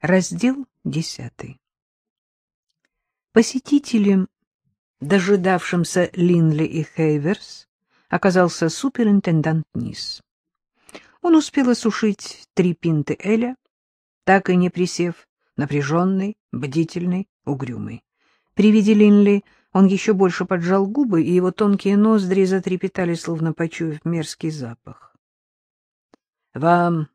Раздел десятый. Посетителем, дожидавшимся Линли и Хейверс, оказался суперинтендант Низ. Он успел осушить три пинты Эля, так и не присев, напряженный, бдительный, угрюмый. При виде Линли он еще больше поджал губы, и его тонкие ноздри затрепетали, словно почуяв мерзкий запах. — Вам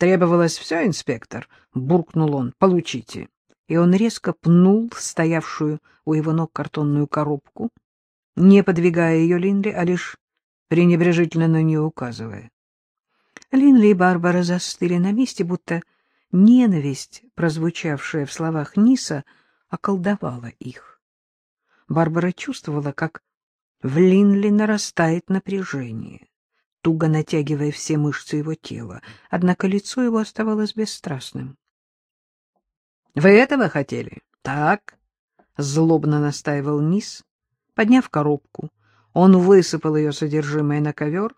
требовалось все, инспектор? — буркнул он. — Получите. И он резко пнул стоявшую у его ног картонную коробку, не подвигая ее Линли, а лишь пренебрежительно на нее указывая. Линли и Барбара застыли на месте, будто ненависть, прозвучавшая в словах Ниса, околдовала их. Барбара чувствовала, как в Линли нарастает напряжение, туго натягивая все мышцы его тела, однако лицо его оставалось бесстрастным. — Вы этого хотели? — Так, — злобно настаивал Нис, подняв коробку. Он высыпал ее содержимое на ковер.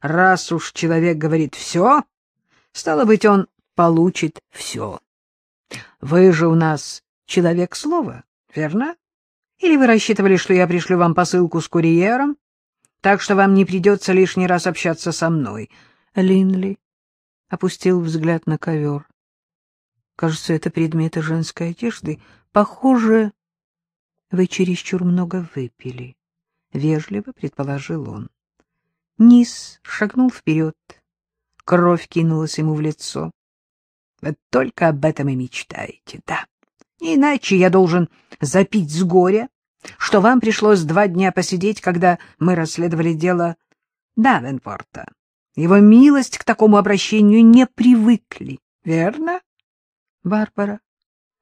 Раз уж человек говорит «все», стало быть, он получит все. Вы же у нас человек слова, верно? Или вы рассчитывали, что я пришлю вам посылку с курьером, так что вам не придется лишний раз общаться со мной? Линли опустил взгляд на ковер. Кажется, это предметы женской одежды. Похоже, вы чересчур много выпили, — вежливо предположил он. Низ шагнул вперед. Кровь кинулась ему в лицо. — Вы только об этом и мечтаете, да? Иначе я должен запить с горя, что вам пришлось два дня посидеть, когда мы расследовали дело Давенпорта. Его милость к такому обращению не привыкли, верно? Барбара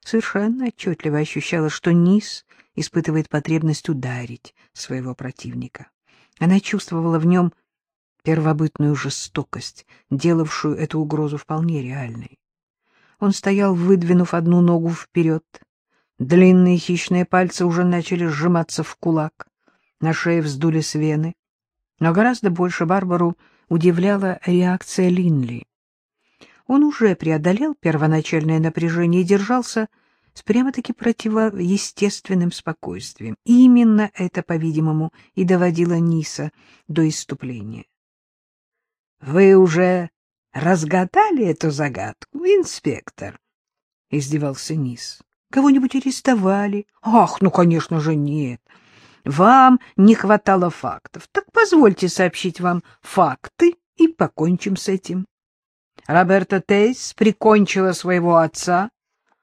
совершенно отчетливо ощущала, что Низ испытывает потребность ударить своего противника. Она чувствовала в нем первобытную жестокость, делавшую эту угрозу вполне реальной. Он стоял, выдвинув одну ногу вперед. Длинные хищные пальцы уже начали сжиматься в кулак. На шее вздулись вены. Но гораздо больше Барбару удивляла реакция Линли. Он уже преодолел первоначальное напряжение и держался с прямо-таки противоестественным спокойствием. И именно это, по-видимому, и доводило Ниса до иступления. — Вы уже разгадали эту загадку, инспектор? — издевался Нис. — Кого-нибудь арестовали? — Ах, ну, конечно же, нет. Вам не хватало фактов. Так позвольте сообщить вам факты и покончим с этим. Роберта Тейс прикончила своего отца,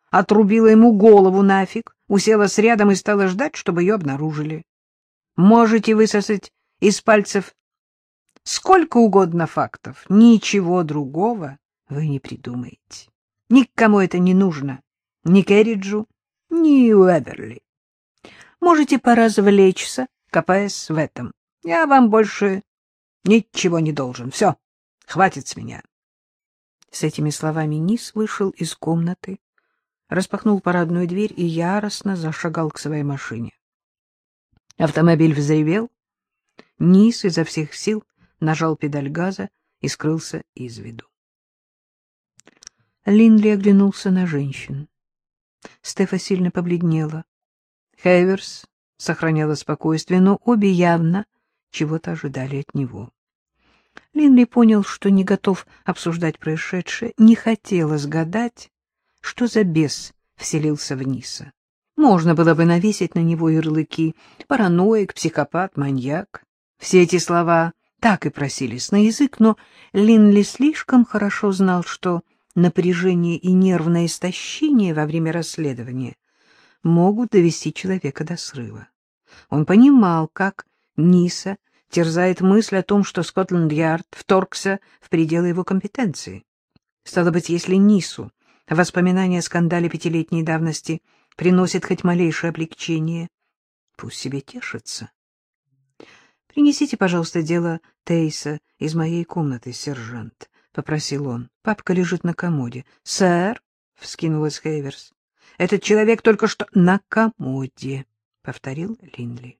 отрубила ему голову нафиг, уселась рядом и стала ждать, чтобы ее обнаружили. Можете высосать из пальцев Сколько угодно фактов, ничего другого вы не придумаете. Никому это не нужно, ни Керриджу, ни Уэверли. Можете поразвлечься, копаясь в этом. Я вам больше ничего не должен. Все, хватит с меня. С этими словами Низ вышел из комнаты, распахнул парадную дверь и яростно зашагал к своей машине. Автомобиль взревел. Низ изо всех сил нажал педаль газа и скрылся из виду. Линли оглянулся на женщин. Стефа сильно побледнела. Хейверс сохраняла спокойствие, но обе явно чего-то ожидали от него. Линли понял, что не готов обсуждать происшедшее, не хотелось гадать, что за бес вселился в Ниса. Можно было бы навесить на него ярлыки параноик, психопат, маньяк. Все эти слова так и просились на язык, но Линли слишком хорошо знал, что напряжение и нервное истощение во время расследования могут довести человека до срыва. Он понимал, как Ниса терзает мысль о том, что Скотланд-Ярд вторгся в пределы его компетенции. Стало быть, если Нису воспоминания о скандале пятилетней давности приносит хоть малейшее облегчение, пусть себе тешится. Принесите, пожалуйста, дело Тейса из моей комнаты, сержант, — попросил он. Папка лежит на комоде. — Сэр, — вскинулась Хейверс, — этот человек только что на комоде, — повторил Линли.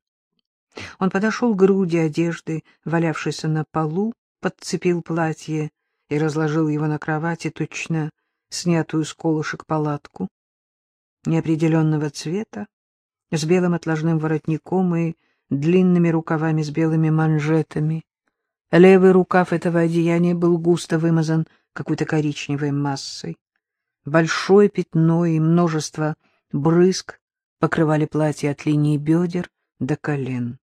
Он подошел к груди одежды, валявшейся на полу, подцепил платье и разложил его на кровати, точно снятую с колышек палатку, неопределенного цвета, с белым отложным воротником и длинными рукавами с белыми манжетами. Левый рукав этого одеяния был густо вымазан какой-то коричневой массой. Большое пятно и множество брызг покрывали платье от линии бедер до колен.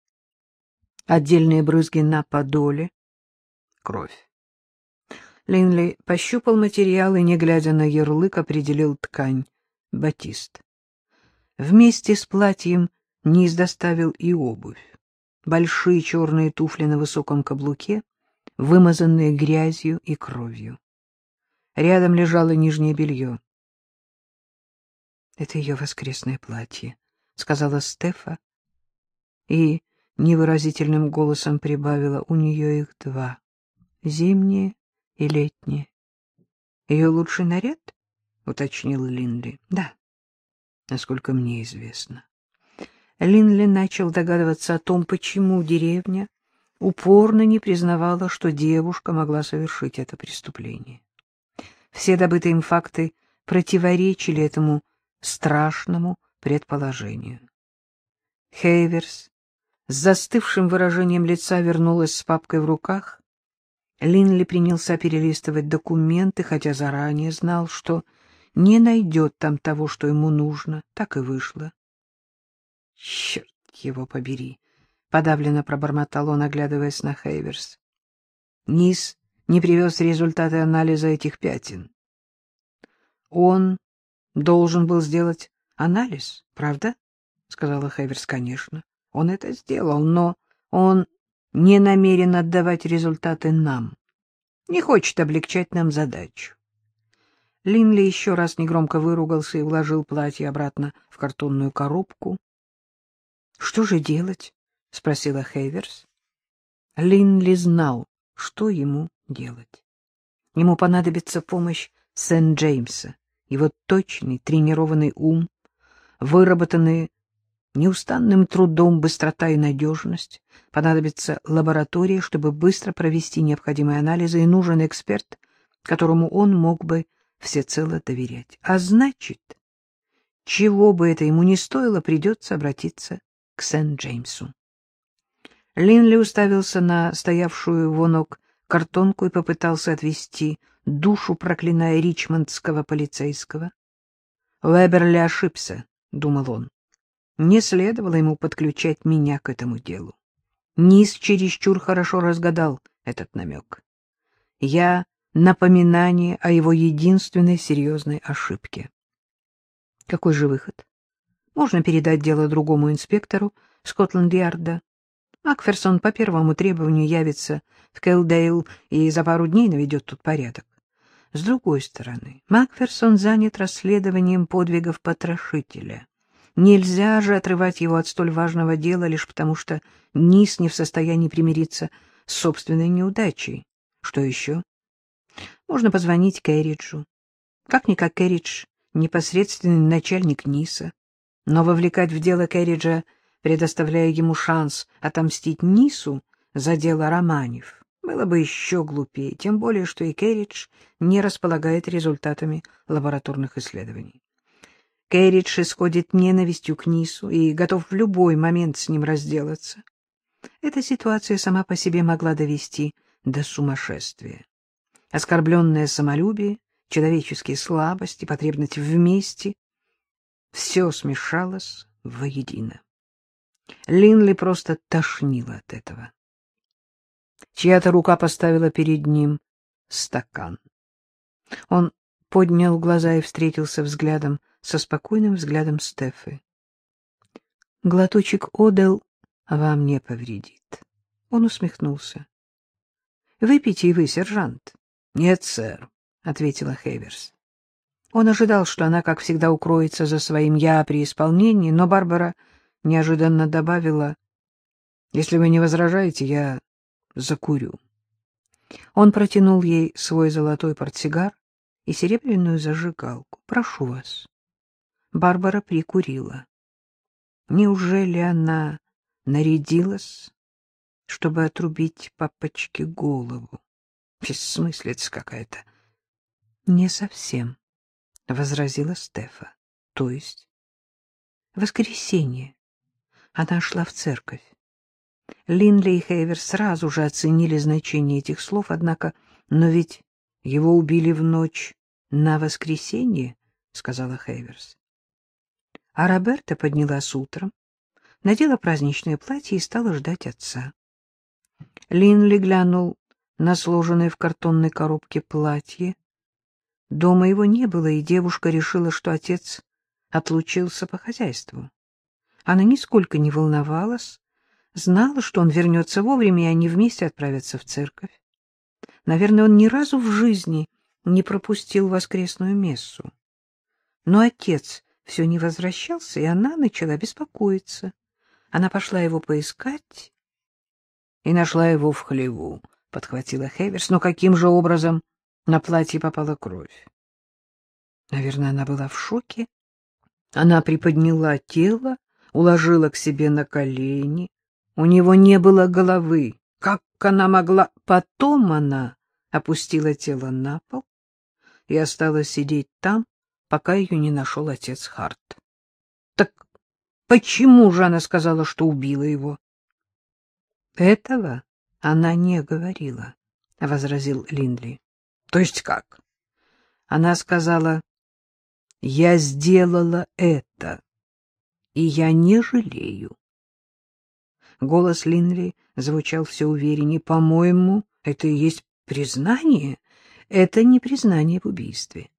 Отдельные брызги на подоле — кровь. Линли пощупал материал и, не глядя на ярлык, определил ткань — батист. Вместе с платьем Низ доставил и обувь. Большие черные туфли на высоком каблуке, вымазанные грязью и кровью. Рядом лежало нижнее белье. — Это ее воскресное платье, — сказала Стефа, и невыразительным голосом прибавила, у нее их два — зимнее и летнее. — Ее лучший наряд? — уточнил Линли. — Да, насколько мне известно. Линли начал догадываться о том, почему деревня упорно не признавала, что девушка могла совершить это преступление. Все добытые им факты противоречили этому страшному предположению. Хейверс с застывшим выражением лица вернулась с папкой в руках. Линли принялся перелистывать документы, хотя заранее знал, что не найдет там того, что ему нужно. Так и вышло. Черт его побери! — подавленно пробормотал он, оглядываясь на Хейверс. Низ не привез результаты анализа этих пятен. Он должен был сделать анализ, правда? — сказала Хейверс. — Конечно. Он это сделал, но он не намерен отдавать результаты нам. Не хочет облегчать нам задачу. Линли еще раз негромко выругался и уложил платье обратно в картонную коробку. — Что же делать? — спросила Хейверс. Линли знал, что ему делать. Ему понадобится помощь Сент-Джеймса, его точный, тренированный ум, выработанные неустанным трудом быстрота и надежность, понадобится лаборатория, чтобы быстро провести необходимые анализы, и нужен эксперт, которому он мог бы всецело доверять. А значит, чего бы это ему ни стоило, придется обратиться к Сент-Джеймсу. Линли уставился на стоявшую в ног картонку и попытался отвести душу, проклиная ричмондского полицейского. «Веберли ошибся», — думал он. «Не следовало ему подключать меня к этому делу. Низ чересчур хорошо разгадал этот намек. Я — напоминание о его единственной серьезной ошибке. Какой же выход? Можно передать дело другому инспектору Скотланд-Ярда. Макферсон по первому требованию явится в Кэлдейл и за пару дней наведет тут порядок. С другой стороны, Макферсон занят расследованием подвигов потрошителя. Нельзя же отрывать его от столь важного дела лишь потому, что Низ не в состоянии примириться с собственной неудачей. Что еще? Можно позвонить Кэрриджу. Как-никак Кэрридж — непосредственный начальник Ниса но вовлекать в дело Керриджа, предоставляя ему шанс отомстить Нису за дело Романев, было бы еще глупее, тем более, что и Керридж не располагает результатами лабораторных исследований. Керридж исходит ненавистью к Нису и готов в любой момент с ним разделаться. Эта ситуация сама по себе могла довести до сумасшествия. Оскорбленное самолюбие, человеческие слабости, потребность вместе все смешалось воедино. Линли просто тошнило от этого. Чья-то рука поставила перед ним стакан. Он поднял глаза и встретился взглядом со спокойным взглядом Стефы. Глоточек одел вам не повредит. Он усмехнулся. — Выпейте и вы, сержант. — Нет, сэр, — ответила Хейверс. Он ожидал, что она, как всегда, укроется за своим «я» при исполнении, но Барбара неожиданно добавила, «Если вы не возражаете, я закурю». Он протянул ей свой золотой портсигар и серебряную зажигалку. «Прошу вас». Барбара прикурила. Неужели она нарядилась, чтобы отрубить папочке голову? Бессмыслица какая-то. Не совсем. — возразила Стефа. — То есть? — Воскресенье. Она шла в церковь. Линли и Хейвер сразу же оценили значение этих слов, однако, но ведь его убили в ночь на воскресенье, — сказала Хейверс. А Роберта поднялась утром, надела праздничное платье и стала ждать отца. Линли глянул на сложенное в картонной коробке платье. Дома его не было, и девушка решила, что отец отлучился по хозяйству. Она нисколько не волновалась, знала, что он вернется вовремя, и они вместе отправятся в церковь. Наверное, он ни разу в жизни не пропустил воскресную мессу. Но отец все не возвращался, и она начала беспокоиться. Она пошла его поискать и нашла его в хлеву, — подхватила Хеверс. Но каким же образом на платье попала кровь? Наверное, она была в шоке. Она приподняла тело, уложила к себе на колени. У него не было головы. Как она могла? Потом она опустила тело на пол и осталась сидеть там, пока ее не нашел отец Харт. Так почему же она сказала, что убила его? Этого она не говорила, — возразил Линдли. — То есть как? Она сказала, — я сделала это, и я не жалею. Голос Линли звучал все увереннее. По-моему, это и есть признание. Это не признание в убийстве.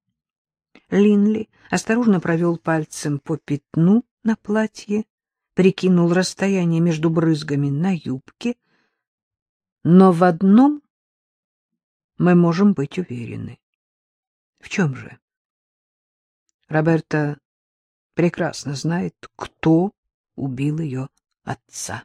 Линли осторожно провел пальцем по пятну на платье, прикинул расстояние между брызгами на юбке — но в одном мы можем быть уверены. В чем же? Роберта прекрасно знает, кто убил ее отца.